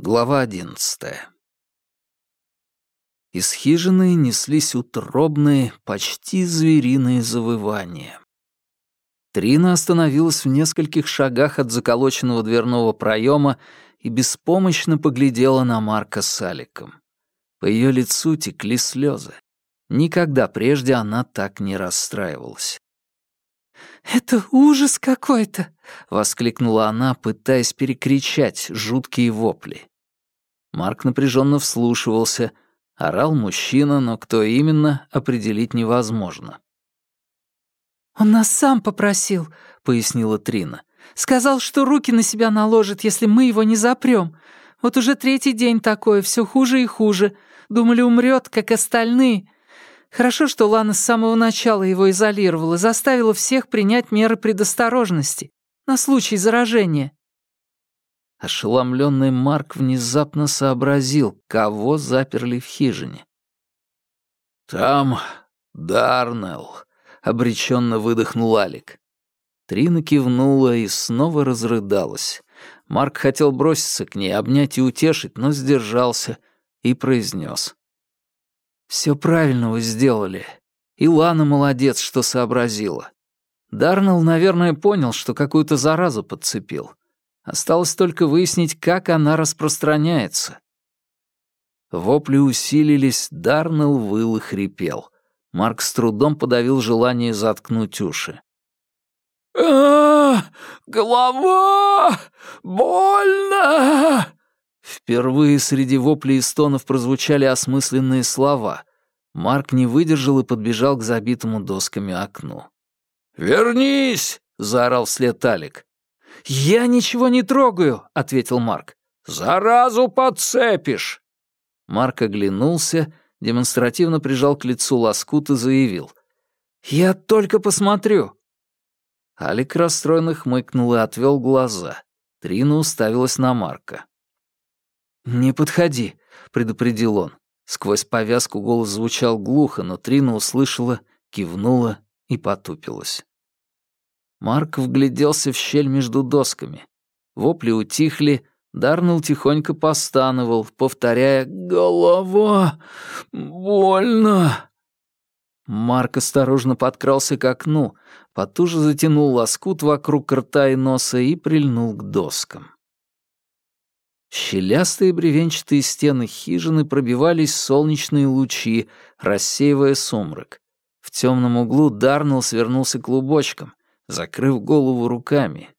Глава одиннадцатая. Из хижины неслись утробные, почти звериные завывания. Трина остановилась в нескольких шагах от заколоченного дверного проема и беспомощно поглядела на Марка с Аликом. По ее лицу текли слезы. Никогда прежде она так не расстраивалась. «Это ужас какой-то!» — воскликнула она, пытаясь перекричать жуткие вопли. Марк напряженно вслушивался. Орал мужчина, но кто именно, определить невозможно. «Он нас сам попросил», — пояснила Трина. «Сказал, что руки на себя наложит, если мы его не запрем. Вот уже третий день такой, все хуже и хуже. Думали, умрет, как остальные. Хорошо, что Лана с самого начала его изолировала, заставила всех принять меры предосторожности на случай заражения. Ошеломленный Марк внезапно сообразил, кого заперли в хижине. «Там Дарнелл», — обреченно выдохнул Алик. Трина кивнула и снова разрыдалась. Марк хотел броситься к ней, обнять и утешить, но сдержался и произнес. Все правильно вы сделали. И Лана молодец, что сообразила. Дарнелл, наверное, понял, что какую-то заразу подцепил. Осталось только выяснить, как она распространяется. Вопли усилились, Дарнелл выл и хрипел. Марк с трудом подавил желание заткнуть уши. а, Голова! Больно!» Впервые среди воплей и стонов прозвучали осмысленные слова. Марк не выдержал и подбежал к забитому досками окну. «Вернись!» — заорал вслед Алик. «Я ничего не трогаю!» — ответил Марк. «Заразу подцепишь!» Марк оглянулся, демонстративно прижал к лицу лоскут и заявил. «Я только посмотрю!» Алик расстроенно хмыкнул и отвел глаза. Трина уставилась на Марка. «Не подходи», — предупредил он. Сквозь повязку голос звучал глухо, но Трина услышала, кивнула и потупилась. Марк вгляделся в щель между досками. Вопли утихли, Дарнелл тихонько постановал, повторяя «Голова! Больно!». Марк осторожно подкрался к окну, потуже затянул лоскут вокруг рта и носа и прильнул к доскам. Щелястые бревенчатые стены хижины пробивались солнечные лучи, рассеивая сумрак. В темном углу Дарнелл свернулся клубочком, закрыв голову руками.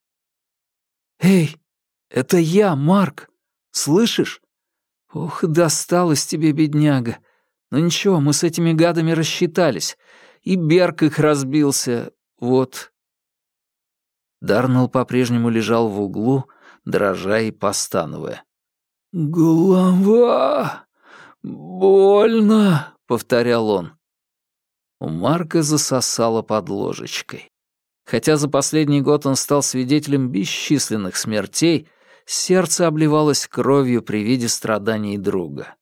«Эй, это я, Марк! Слышишь? Ох, досталось тебе, бедняга! Но ничего, мы с этими гадами рассчитались. И Берг их разбился, вот». Дарнелл по-прежнему лежал в углу, дрожа и постановая. «Голова! Больно!» — повторял он. У Марка засосало под ложечкой. Хотя за последний год он стал свидетелем бесчисленных смертей, сердце обливалось кровью при виде страданий друга.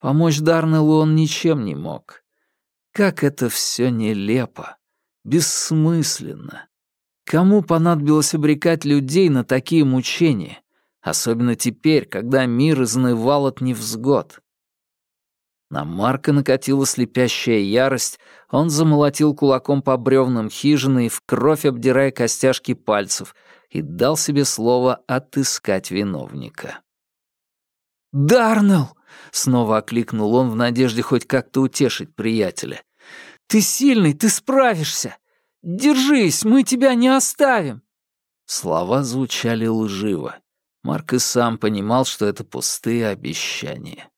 Помочь Дарнеллу он ничем не мог. Как это все нелепо, бессмысленно. Кому понадобилось обрекать людей на такие мучения, особенно теперь, когда мир изнывал от невзгод? На Марка накатила слепящая ярость, он замолотил кулаком по бревнам хижины и в кровь обдирая костяшки пальцев, и дал себе слово отыскать виновника. «Дарнелл!» — снова окликнул он в надежде хоть как-то утешить приятеля. «Ты сильный, ты справишься! Держись, мы тебя не оставим!» Слова звучали лживо. Марк и сам понимал, что это пустые обещания.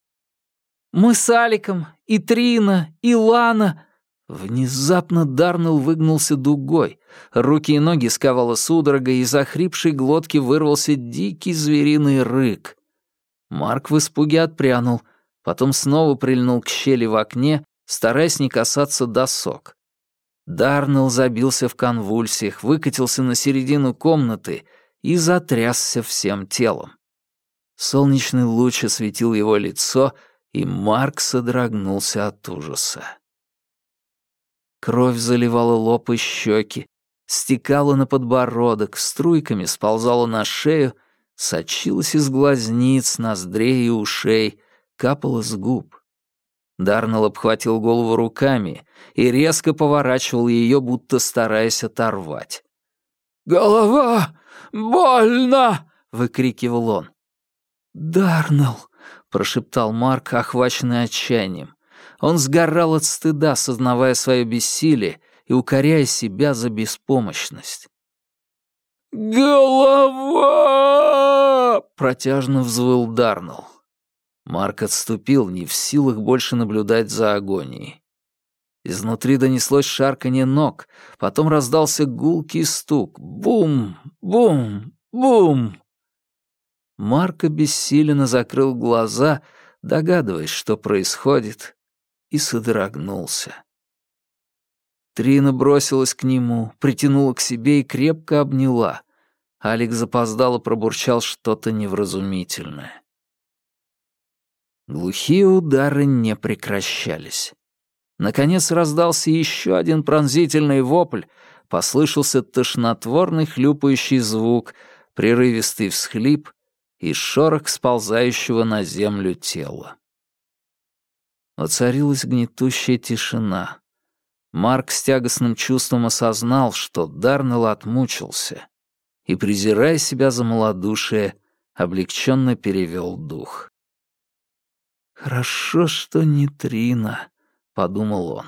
«Мы с Аликом, и Трина, и Лана...» Внезапно Дарнелл выгнулся дугой. Руки и ноги сковало судорога, и из охрипшей глотки вырвался дикий звериный рык. Марк в испуге отпрянул, потом снова прильнул к щели в окне, стараясь не касаться досок. Дарнелл забился в конвульсиях, выкатился на середину комнаты и затрясся всем телом. Солнечный луч осветил его лицо, и Марк содрогнулся от ужаса. Кровь заливала лоб и щеки, стекала на подбородок, струйками сползала на шею, Сочилась из глазниц, ноздрей и ушей, капала с губ. Дарнелл обхватил голову руками и резко поворачивал ее, будто стараясь оторвать. «Голова! Больно!» — выкрикивал он. «Дарнелл!» — прошептал Марк, охваченный отчаянием. Он сгорал от стыда, сознавая свое бессилие и укоряя себя за беспомощность. «Голова!» — протяжно взвыл Дарнелл. Марк отступил, не в силах больше наблюдать за агонией. Изнутри донеслось шарканье ног, потом раздался гулкий стук. Бум! Бум! Бум! Марк обессиленно закрыл глаза, догадываясь, что происходит, и содрогнулся. Трина бросилась к нему, притянула к себе и крепко обняла. Алекс запоздало пробурчал что-то невразумительное. Глухие удары не прекращались. Наконец раздался еще один пронзительный вопль, послышался тошнотворный хлюпающий звук, прерывистый всхлип и шорох сползающего на землю тела. Воцарилась гнетущая тишина. Марк с тягостным чувством осознал, что Дарнелл отмучился, и, презирая себя за малодушие, облегченно перевел дух. «Хорошо, что не Трина», — подумал он.